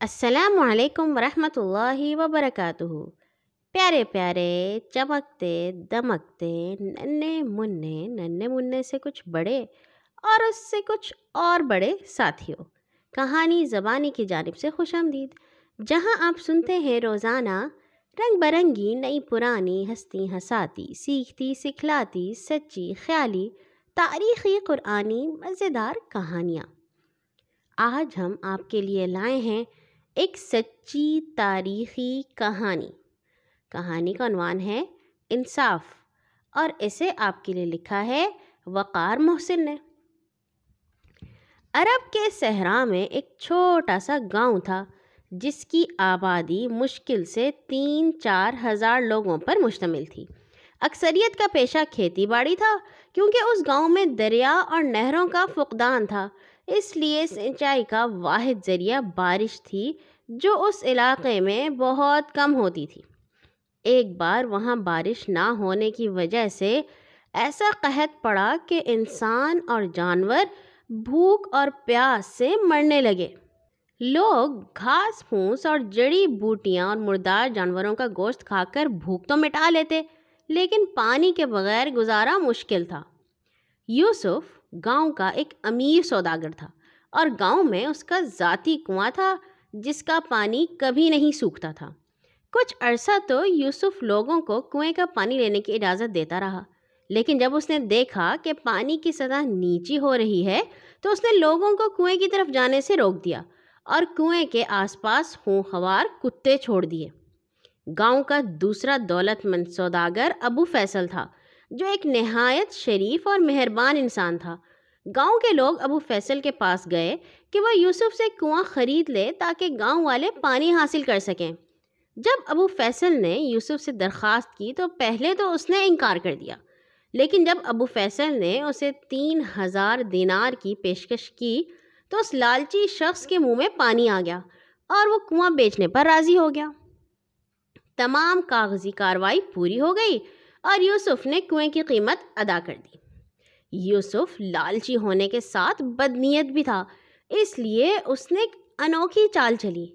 السلام علیکم ورحمۃ اللہ وبرکاتہ۔ پیارے پیارے، چمکتے، دمکتے ننے منے ننے منے سے کچھ بڑے اور اس سے کچھ اور بڑے ساتھیوں۔ کہانی زبانی کی جانب سے خوش آمدید۔ جہاں آپ سنتے ہیں روزانہ، رنگ برنگی، نئی پرانی، ہستی ہساتی، سیکھتی، سکھلاتی، سچی، خیالی، تاریخی، قرآنی، مزیدار کہانیاں۔ آج ہم آپ کے لیے لائے ہیں ایک سچی تاریخی کہانی۔ کہانی کا عنوان ہے انصاف، اور اسے آپ کے لیے لکھا ہے وقار محسن نے۔ عرب کے صحرا میں ایک چھوٹا سا گاؤں تھا، جس کی آبادی مشکل سے تین چار ہزار لوگوں پر مشتمل تھی۔ اکثریت کا پیشہ کھیتی باڑی تھا، کیونکہ اس گاؤں میں دریا اور نہروں کا فقدان تھا، اس لیے سینچائی کا واحد ذریعہ بارش تھی جو اس علاقے میں بہت کم ہوتی تھی۔ ایک بار وہاں بارش نہ ہونے کی وجہ سے ایسا قحط پڑا کہ انسان اور جانور بھوک اور پیاس سے مرنے لگے۔ لوگ گھاس، پھونس اور جڑی بوٹیاں اور مردار جانوروں کا گوشت کھا کر بھوک تو مٹا لیتے، لیکن پانی کے بغیر گزارا مشکل تھا۔ یوسف گاؤں کا ایک امیر سوداگر تھا اور گاؤں میں اس کا ذاتی کنواں تھا۔ جس کا پانی کبھی نہیں سوکھتا تھا۔ کچھ عرصہ تو یوسف لوگوں کو کنویں کا پانی لینے کی اجازت دیتا رہا، لیکن جب اس نے دیکھا کہ پانی کی سطح نیچی ہو رہی ہے، تو اس نے لوگوں کو کنویں کی طرف جانے سے روک دیا اور کنویں کے آس پاس خوار کتے چھوڑ دیے۔ گاؤں کا دوسرا دولت مند سوداگر ابو فیصل تھا، جو ایک نہایت شریف اور مہربان انسان تھا۔ گاؤں کے لوگ ابو فیصل کے پاس گئے کہ وہ یوسف سے کنواں خرید لے تاکہ گاؤں والے پانی حاصل کر سکیں۔ جب ابو فیصل نے یوسف سے درخواست کی تو پہلے تو اس نے انکار کر دیا، لیکن جب ابو فیصل نے اسے تین ہزار دینار کی پیشکش کی تو اس لالچی شخص کے منہ میں پانی آ گیا اور وہ کنواں بیچنے پر راضی ہو گیا۔ تمام کاغذی کاروائی پوری ہو گئی اور یوسف نے کنویں کی قیمت ادا کر دی۔ یوسف لالچی ہونے کے ساتھ بدنیت بھی تھا، اس لیے اس نے ایک انوکھی چال چلی۔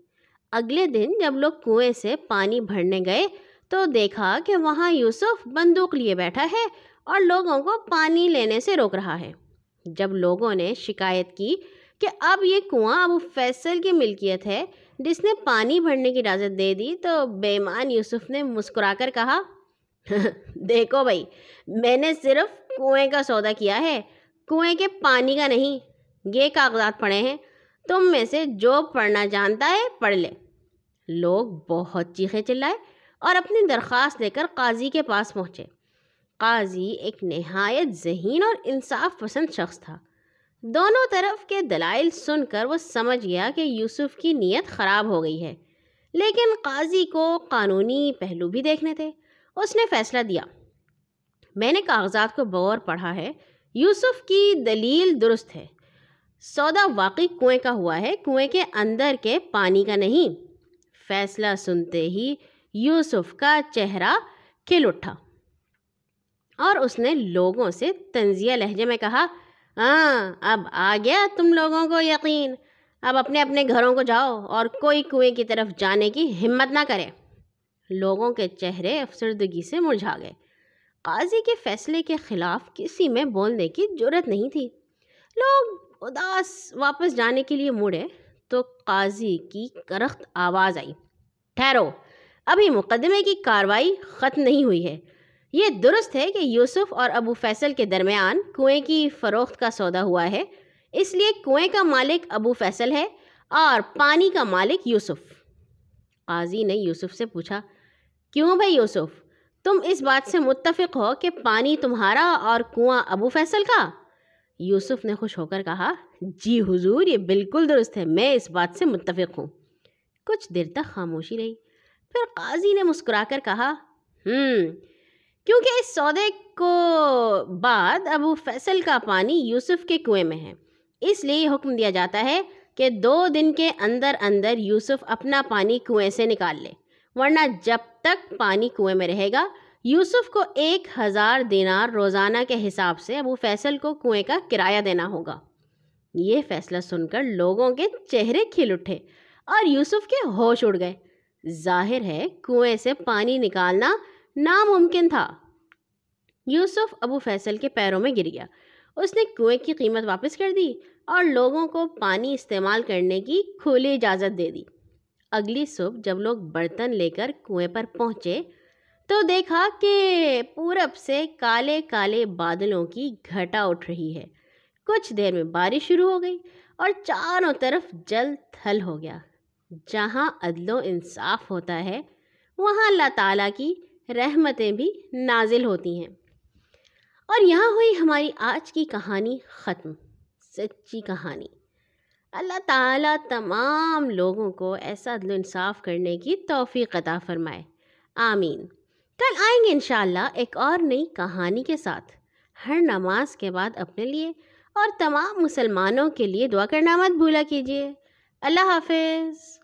اگلے دن جب لوگ کنویں سے پانی بھرنے گئے تو دیکھا کہ وہاں یوسف بندوق لیے بیٹھا ہے اور لوگوں کو پانی لینے سے روک رہا ہے۔ جب لوگوں نے شکایت کی کہ اب یہ کنواں ابو فیصل کی ملکیت ہے، جس نے پانی بھرنے کی اجازت دے دی تو بیمان یوسف نے مسکرا کر کہا، دیکھو بھائی، میں نے صرف کنویں کا سودا کیا ہے؟ کنویں کے پانی کا نہیں، یہ کاغذات پڑھے ہیں۔ تم میں سے جو پڑھنا جانتا ہے پڑھ لے۔ لوگ بہت چیخے چلائے اور اپنی درخواست لے کر قاضی کے پاس پہنچے۔ قاضی ایک نہایت ذہین اور انصاف پسند شخص تھا۔ دونوں طرف کے دلائل سن کر وہ سمجھ گیا کہ یوسف کی نیت خراب ہو گئی ہے۔ لیکن قاضی کو قانونی پہلو بھی دیکھنے تھے۔ اس نے فیصلہ دیا۔ میں نے کاغذات کو بور پڑھا ہے۔ یوسف کی دلیل درست ہے۔ سودا واقعی کنویں کا ہوا ہے، کنویں کے اندر کے پانی کا نہیں۔ فیصلہ سنتے ہی یوسف کا چہرہ کھل اٹھا۔ اور اس نے لوگوں سے تنزیہ لہجے میں کہا ہاں اب آ گیا تم لوگوں کو یقین۔ اب اپنے اپنے گھروں کو جاؤ اور کوئی کنویں کی طرف جانے کی ہمت نہ کرے لوگوں کے چہرے افسردگی سے مرجھا گئے۔ قاضی کے فیصلے کے خلاف کسی میں بولنے کی ضرورت نہیں تھی۔ لوگ اداس واپس جانے کے لیے مڑے تو قاضی کی کرخت آواز آئی۔ ٹھہرو، ابھی مقدمے کی کاروائی ختم نہیں ہوئی ہے۔ یہ درست ہے کہ یوسف اور ابو فیصل کے درمیان کنویں کی فروخت کا سودا ہوا ہے۔ اس لیے کنویں کا مالک ابو فیصل ہے اور پانی کا مالک یوسف۔ قاضی نے یوسف سے پوچھا، کیوں بھائی یوسف؟ تم اس بات سے متفق ہو کہ پانی تمہارا اور کنواں ابو فیصل کا؟ یوسف نے خوش ہو کر کہا جی حضور، یہ بالکل درست ہے، میں اس بات سے متفق ہوں۔ کچھ دیر تک خاموشی رہی۔ پھر قاضی نے مسکرا کر کہا ہوں کیونکہ اس سودے کو بعد ابو فیصل کا پانی یوسف کے کنویں میں ہے۔ اس لیے حکم دیا جاتا ہے کہ دو دن کے اندر اندر یوسف اپنا پانی کنویں سے نکال لے۔ ورنہ جب تک پانی کنویں میں رہے گا، یوسف کو ایک ہزار دینار روزانہ کے حساب سے ابو فیصل کو کنویں کا کرایہ دینا ہوگا۔ یہ فیصلہ سن کر لوگوں کے چہرے کھل اٹھے اور یوسف کے ہوش اڑ گئے۔ ظاہر ہے کنویں سے پانی نکالنا ناممکن تھا۔ یوسف ابو فیصل کے پیروں میں گر گیا۔ اس نے کنویں کی قیمت واپس کر دی اور لوگوں کو پانی استعمال کرنے کی کھلی اجازت دے دی۔ اگلی صبح جب لوگ برتن لے کر کنویں پر پہنچے تو دیکھا کہ پورب سے کالے کالے بادلوں کی گھٹا اٹھ رہی ہے۔ کچھ دیر میں بارش شروع ہو گئی اور چاروں طرف جل تھل ہو گیا۔ جہاں عدل و انصاف ہوتا ہے، وہاں اللہ تعالیٰ کی رحمتیں بھی نازل ہوتی ہیں۔ اور یہاں ہوئی ہماری آج کی کہانی ختم، سچی کہانی۔ اللہ تعالیٰ تمام لوگوں کو ایسا عدل و انصاف کرنے کی توفیق عطا فرمائے۔ آمین۔ کل آئیں گے انشاءاللہ ایک اور نئی کہانی کے ساتھ۔ ہر نماز کے بعد اپنے لیے اور تمام مسلمانوں کے لیے دعا کرنا مت بھولا کیجیے۔ اللہ حافظ۔